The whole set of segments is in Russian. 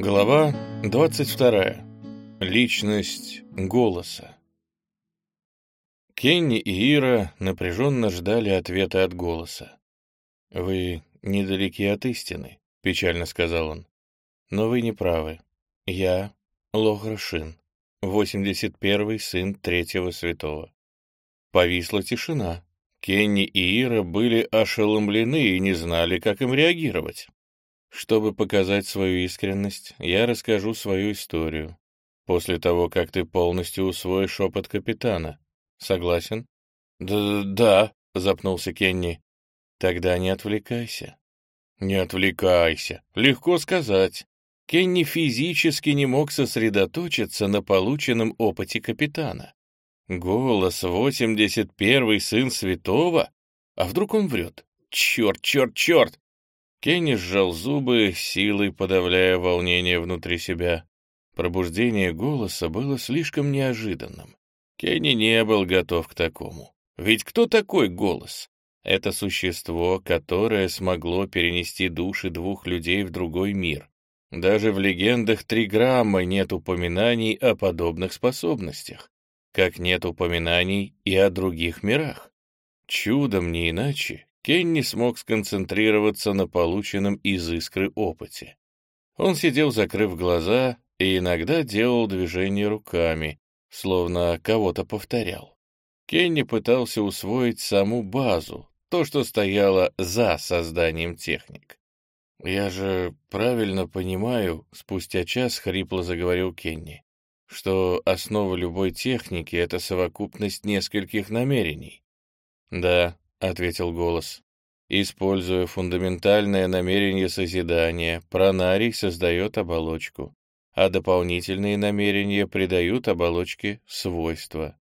Глава 22. Личность голоса. Кенни и Ира напряженно ждали ответа от голоса. «Вы недалеки от истины», — печально сказал он. «Но вы не правы. Я — Лохрашин, 81-й сын третьего святого». Повисла тишина. Кенни и Ира были ошеломлены и не знали, как им реагировать. Чтобы показать свою искренность, я расскажу свою историю. После того, как ты полностью усвоишь шепот капитана. Согласен? Да, да, запнулся Кенни. Тогда не отвлекайся. Не отвлекайся. Легко сказать. Кенни физически не мог сосредоточиться на полученном опыте капитана. Голос 81-й сын святого? А вдруг он врет? Черт, черт, черт! Кенни сжал зубы, силой подавляя волнение внутри себя. Пробуждение голоса было слишком неожиданным. Кенни не был готов к такому. Ведь кто такой голос? Это существо, которое смогло перенести души двух людей в другой мир. Даже в легендах Триграммы нет упоминаний о подобных способностях, как нет упоминаний и о других мирах. Чудом не иначе Кенни смог сконцентрироваться на полученном из искры опыте. Он сидел, закрыв глаза, и иногда делал движения руками, словно кого-то повторял. Кенни пытался усвоить саму базу, то, что стояло за созданием техник. «Я же правильно понимаю», — спустя час хрипло заговорил Кенни, что основа любой техники — это совокупность нескольких намерений. «Да, — ответил голос. Используя фундаментальное намерение созидания, пронарий создает оболочку, а дополнительные намерения придают оболочке свойства.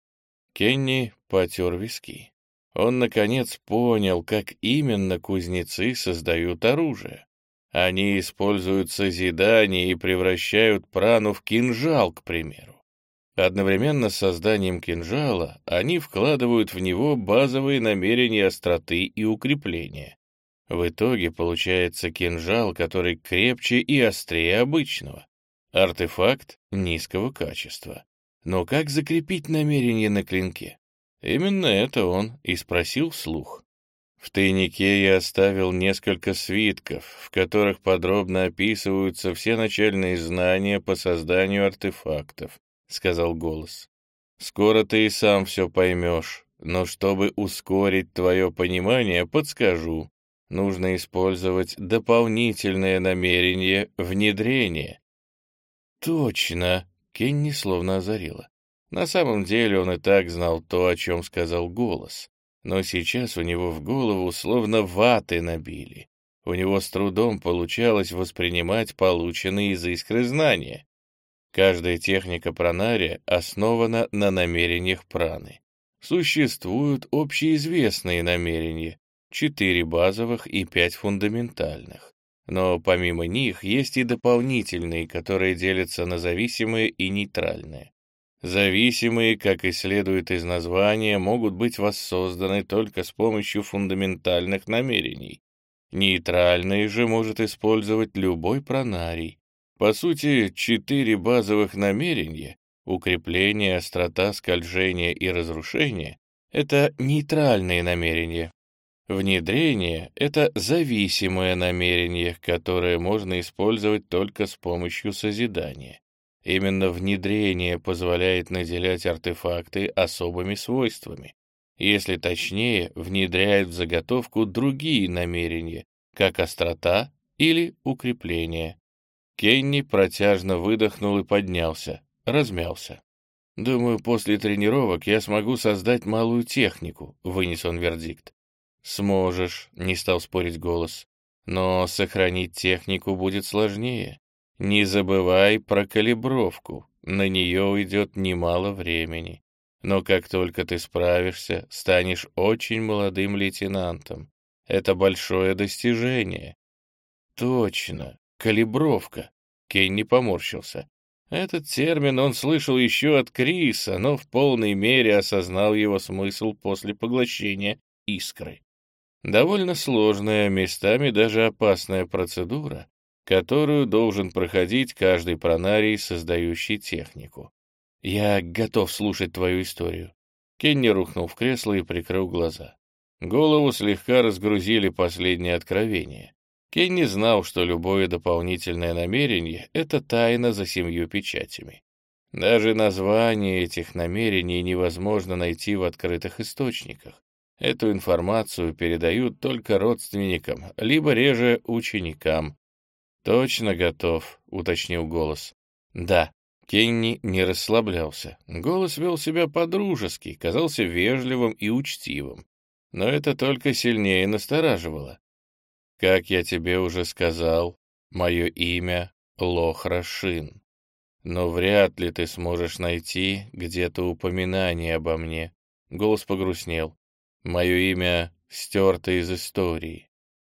Кенни потер виски. Он, наконец, понял, как именно кузнецы создают оружие. Они используют созидание и превращают прану в кинжал, к примеру. Одновременно с созданием кинжала они вкладывают в него базовые намерения остроты и укрепления. В итоге получается кинжал, который крепче и острее обычного. Артефакт низкого качества. Но как закрепить намерение на клинке? Именно это он и спросил вслух. В тайнике я оставил несколько свитков, в которых подробно описываются все начальные знания по созданию артефактов, — сказал голос. «Скоро ты и сам все поймешь, но чтобы ускорить твое понимание, подскажу. Нужно использовать дополнительное намерение внедрения». «Точно!» — Кенни словно озарила. На самом деле он и так знал то, о чем сказал голос. Но сейчас у него в голову словно ваты набили. У него с трудом получалось воспринимать полученные из искры знания. Каждая техника пранария основана на намерениях праны. Существуют общеизвестные намерения, четыре базовых и пять фундаментальных. Но помимо них есть и дополнительные, которые делятся на зависимые и нейтральные. Зависимые, как и следует из названия, могут быть воссозданы только с помощью фундаментальных намерений. Нейтральные же может использовать любой пронарий. По сути, четыре базовых намерения — укрепление, острота, скольжение и разрушение — это нейтральные намерения. Внедрение — это зависимое намерение, которое можно использовать только с помощью созидания. Именно внедрение позволяет наделять артефакты особыми свойствами. Если точнее, внедряет в заготовку другие намерения, как острота или укрепление. Кенни протяжно выдохнул и поднялся, размялся. «Думаю, после тренировок я смогу создать малую технику», — вынес он вердикт. «Сможешь», — не стал спорить голос. «Но сохранить технику будет сложнее. Не забывай про калибровку, на нее уйдет немало времени. Но как только ты справишься, станешь очень молодым лейтенантом. Это большое достижение». «Точно, Калибровка. Кенни поморщился. Этот термин он слышал еще от Криса, но в полной мере осознал его смысл после поглощения искры. Довольно сложная, местами даже опасная процедура, которую должен проходить каждый пронарий, создающий технику. Я готов слушать твою историю. Кенни рухнул в кресло и прикрыл глаза. Голову слегка разгрузили последние откровения. Кенни знал, что любое дополнительное намерение — это тайна за семью печатями. Даже название этих намерений невозможно найти в открытых источниках. Эту информацию передают только родственникам, либо реже ученикам. «Точно готов», — уточнил голос. «Да». Кенни не расслаблялся. Голос вел себя по-дружески, казался вежливым и учтивым. Но это только сильнее настораживало. «Как я тебе уже сказал, мое имя Лохрашин. Но вряд ли ты сможешь найти где-то упоминание обо мне». Голос погрустнел. Мое имя стерто из истории.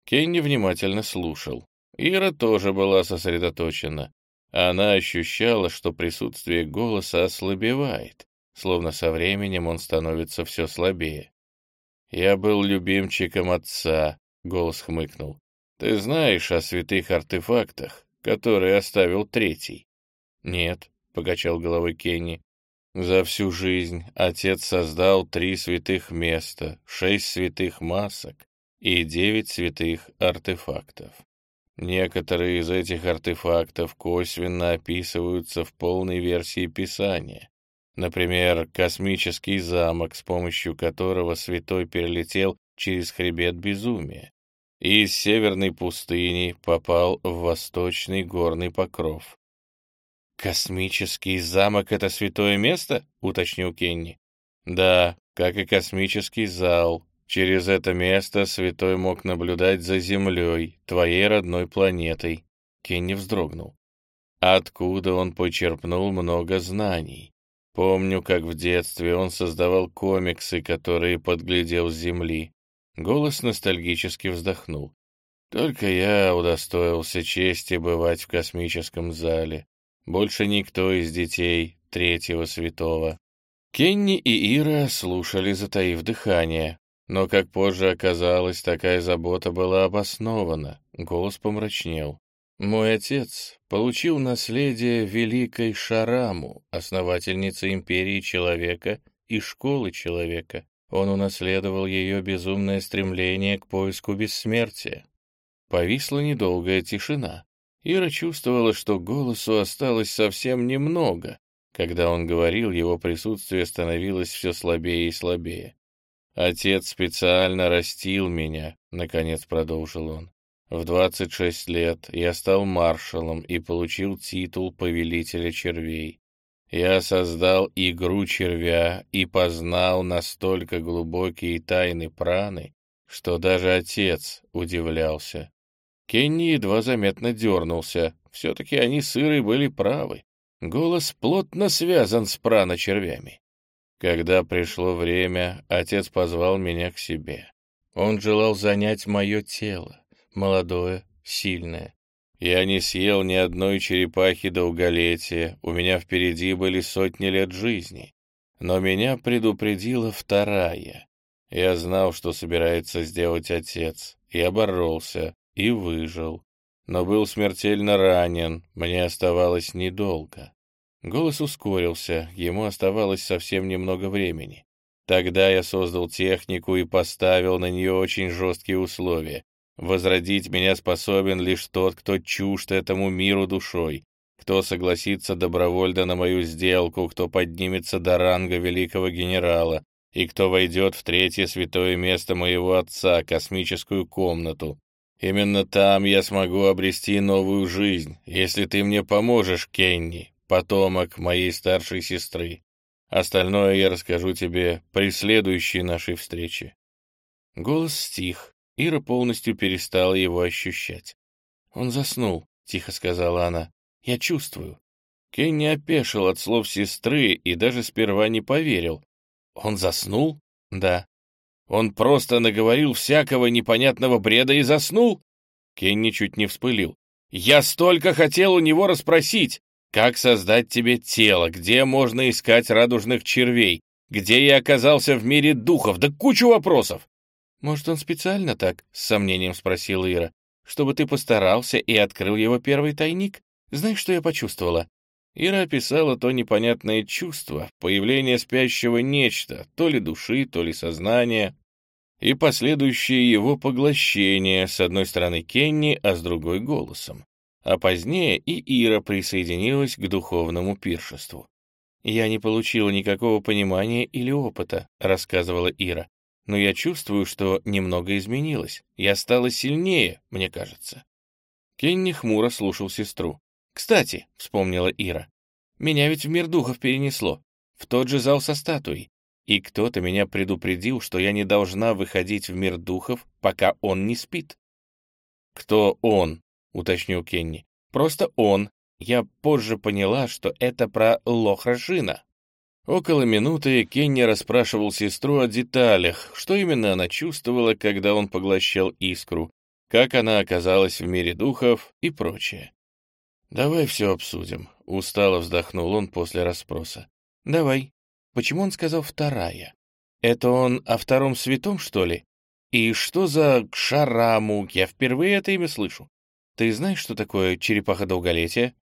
Кенни внимательно слушал. Ира тоже была сосредоточена. Она ощущала, что присутствие голоса ослабевает, словно со временем он становится все слабее. «Я был любимчиком отца», — голос хмыкнул. «Ты знаешь о святых артефактах, которые оставил третий?» «Нет», — покачал головой Кенни. За всю жизнь отец создал три святых места, шесть святых масок и девять святых артефактов. Некоторые из этих артефактов косвенно описываются в полной версии Писания. Например, космический замок, с помощью которого святой перелетел через хребет безумия, и из северной пустыни попал в восточный горный покров. «Космический замок — это святое место?» — уточнил Кенни. «Да, как и космический зал. Через это место святой мог наблюдать за Землей, твоей родной планетой». Кенни вздрогнул. Откуда он почерпнул много знаний. Помню, как в детстве он создавал комиксы, которые подглядел с Земли. Голос ностальгически вздохнул. Только я удостоился чести бывать в космическом зале. Больше никто из детей третьего святого. Кенни и Ира слушали, затаив дыхание. Но, как позже оказалось, такая забота была обоснована. Голос помрачнел. «Мой отец получил наследие великой Шараму, основательницы империи человека и школы человека. Он унаследовал ее безумное стремление к поиску бессмертия. Повисла недолгая тишина. Ира чувствовала, что голосу осталось совсем немного. Когда он говорил, его присутствие становилось все слабее и слабее. «Отец специально растил меня», — наконец продолжил он. «В 26 лет я стал маршалом и получил титул повелителя червей. Я создал игру червя и познал настолько глубокие тайны праны, что даже отец удивлялся. Кенни едва заметно дернулся. Все-таки они с Ирой были правы. Голос плотно связан с праночервями. Когда пришло время, отец позвал меня к себе. Он желал занять мое тело, молодое, сильное. Я не съел ни одной черепахи долголетия, у меня впереди были сотни лет жизни. Но меня предупредила вторая. Я знал, что собирается сделать отец. Я боролся, и выжил. Но был смертельно ранен, мне оставалось недолго. Голос ускорился, ему оставалось совсем немного времени. Тогда я создал технику и поставил на нее очень жесткие условия. Возродить меня способен лишь тот, кто чужд этому миру душой, кто согласится добровольно на мою сделку, кто поднимется до ранга великого генерала и кто войдет в третье святое место моего отца, космическую комнату, Именно там я смогу обрести новую жизнь, если ты мне поможешь, Кенни, потомок моей старшей сестры. Остальное я расскажу тебе при следующей нашей встрече». Голос стих. Ира полностью перестала его ощущать. «Он заснул», — тихо сказала она. «Я чувствую». Кенни опешил от слов сестры и даже сперва не поверил. «Он заснул?» «Да». Он просто наговорил всякого непонятного бреда и заснул? Кенни чуть не вспылил. Я столько хотел у него расспросить. Как создать тебе тело? Где можно искать радужных червей? Где я оказался в мире духов? Да кучу вопросов. Может, он специально так? С сомнением спросила Ира. чтобы ты постарался и открыл его первый тайник. Знаешь, что я почувствовала? Ира описала то непонятное чувство, появление спящего нечто, то ли души, то ли сознания, и последующее его поглощение, с одной стороны Кенни, а с другой — голосом. А позднее и Ира присоединилась к духовному пиршеству. «Я не получила никакого понимания или опыта», — рассказывала Ира. «Но я чувствую, что немного изменилось. Я стала сильнее, мне кажется». Кенни хмуро слушал сестру. «Кстати», — вспомнила Ира, — «меня ведь в мир духов перенесло, в тот же зал со статуей, и кто-то меня предупредил, что я не должна выходить в мир духов, пока он не спит». «Кто он?» — уточнил Кенни. «Просто он. Я позже поняла, что это про Лохрашина». Около минуты Кенни расспрашивал сестру о деталях, что именно она чувствовала, когда он поглощал искру, как она оказалась в мире духов и прочее. «Давай все обсудим», — устало вздохнул он после расспроса. «Давай. Почему он сказал «вторая»? Это он о втором святом, что ли? И что за Шараму? Я впервые это имя слышу. Ты знаешь, что такое черепаха долголетия?»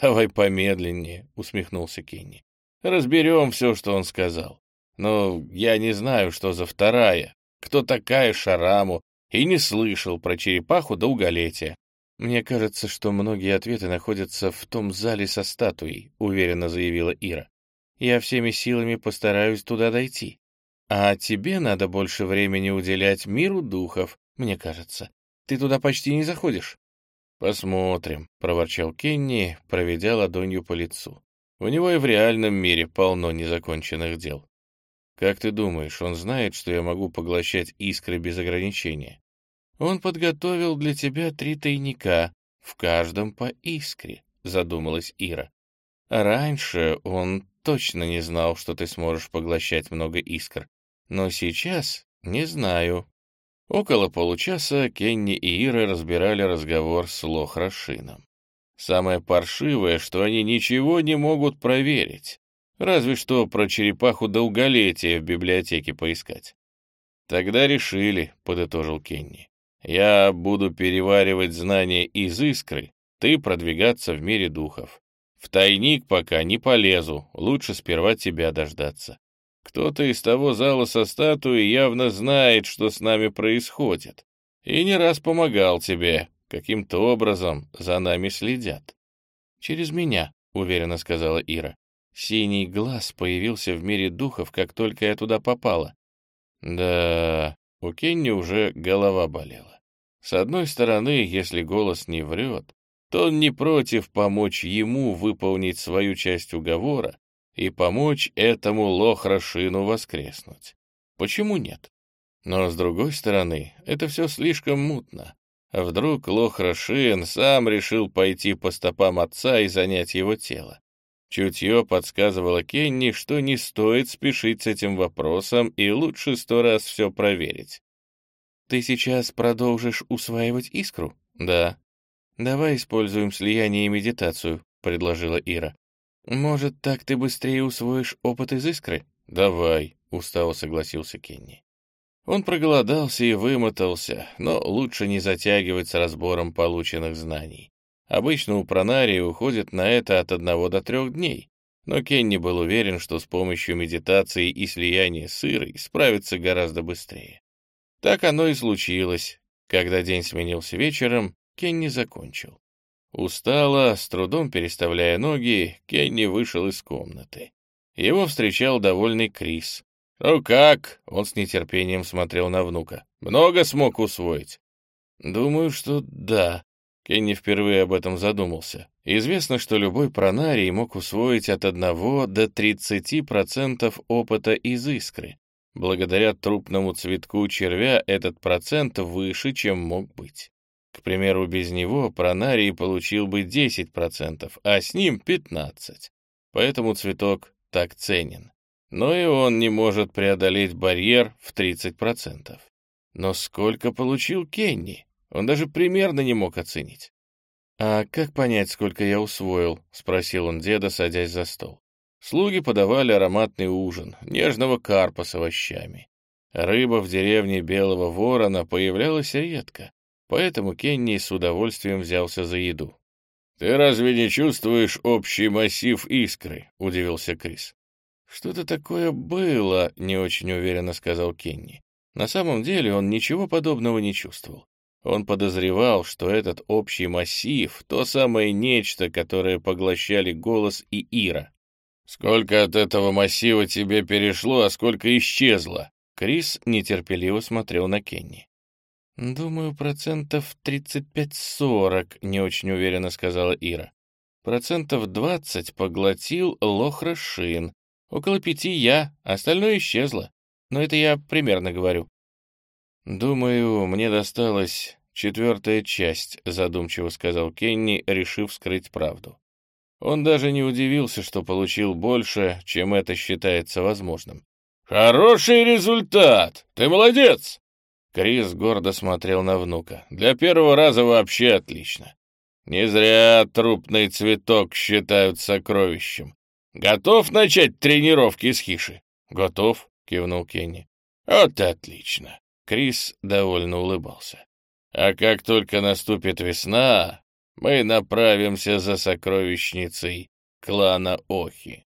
«Давай помедленнее», — усмехнулся Кенни. «Разберем все, что он сказал. Но я не знаю, что за вторая, кто такая Шараму, и не слышал про черепаху долголетия. «Мне кажется, что многие ответы находятся в том зале со статуей», — уверенно заявила Ира. «Я всеми силами постараюсь туда дойти. А тебе надо больше времени уделять миру духов, мне кажется. Ты туда почти не заходишь». «Посмотрим», — проворчал Кенни, проведя ладонью по лицу. «У него и в реальном мире полно незаконченных дел. Как ты думаешь, он знает, что я могу поглощать искры без ограничения?» Он подготовил для тебя три тайника, в каждом по искре, задумалась Ира. Раньше он точно не знал, что ты сможешь поглощать много искр, но сейчас не знаю. Около получаса Кенни и Ира разбирали разговор с Лохрашином. Самое паршивое, что они ничего не могут проверить, разве что про черепаху долголетия в библиотеке поискать. Тогда решили, — подытожил Кенни. Я буду переваривать знания из искры, ты продвигаться в мире духов. В тайник пока не полезу, лучше сперва тебя дождаться. Кто-то из того зала со статуей явно знает, что с нами происходит, и не раз помогал тебе, каким-то образом за нами следят. «Через меня», — уверенно сказала Ира. «Синий глаз появился в мире духов, как только я туда попала». «Да, у Кенни уже голова болела. С одной стороны, если голос не врет, то он не против помочь ему выполнить свою часть уговора и помочь этому лохрашину воскреснуть. Почему нет? Но с другой стороны, это все слишком мутно. Вдруг лохрашин сам решил пойти по стопам отца и занять его тело? Чутье подсказывало Кенни, что не стоит спешить с этим вопросом и лучше сто раз все проверить. Ты сейчас продолжишь усваивать искру? Да. Давай используем слияние и медитацию, предложила Ира. Может, так ты быстрее усвоишь опыт из искры? Давай, устало согласился Кенни. Он проголодался и вымотался, но лучше не затягивать с разбором полученных знаний. Обычно у пронарии уходит на это от одного до трех дней, но Кенни был уверен, что с помощью медитации и слияния с Ирой справится гораздо быстрее. Так оно и случилось. Когда день сменился вечером, Кенни закончил. Устало, с трудом переставляя ноги, Кенни вышел из комнаты. Его встречал довольный Крис. «Ну как?» — он с нетерпением смотрел на внука. «Много смог усвоить?» «Думаю, что да». Кенни впервые об этом задумался. Известно, что любой пронарий мог усвоить от 1 до 30% опыта из искры. Благодаря трупному цветку червя этот процент выше, чем мог быть. К примеру, без него пронарий получил бы 10%, а с ним 15%. Поэтому цветок так ценен. Но и он не может преодолеть барьер в 30%. Но сколько получил Кенни? Он даже примерно не мог оценить. «А как понять, сколько я усвоил?» — спросил он деда, садясь за стол. Слуги подавали ароматный ужин, нежного карпа с овощами. Рыба в деревне Белого Ворона появлялась редко, поэтому Кенни с удовольствием взялся за еду. «Ты разве не чувствуешь общий массив искры?» — удивился Крис. «Что-то такое было», — не очень уверенно сказал Кенни. На самом деле он ничего подобного не чувствовал. Он подозревал, что этот общий массив — то самое нечто, которое поглощали голос и Ира. «Сколько от этого массива тебе перешло, а сколько исчезло?» Крис нетерпеливо смотрел на Кенни. «Думаю, процентов 35-40», — не очень уверенно сказала Ира. «Процентов 20 поглотил Лохрашин, около пяти я, остальное исчезло. Но это я примерно говорю». «Думаю, мне досталась четвертая часть», — задумчиво сказал Кенни, решив скрыть правду. Он даже не удивился, что получил больше, чем это считается возможным. «Хороший результат! Ты молодец!» Крис гордо смотрел на внука. «Для первого раза вообще отлично. Не зря трупный цветок считают сокровищем. Готов начать тренировки с хиши?» «Готов», — кивнул Кенни. «Вот отлично!» Крис довольно улыбался. «А как только наступит весна, мы направимся за сокровищницей клана Охи».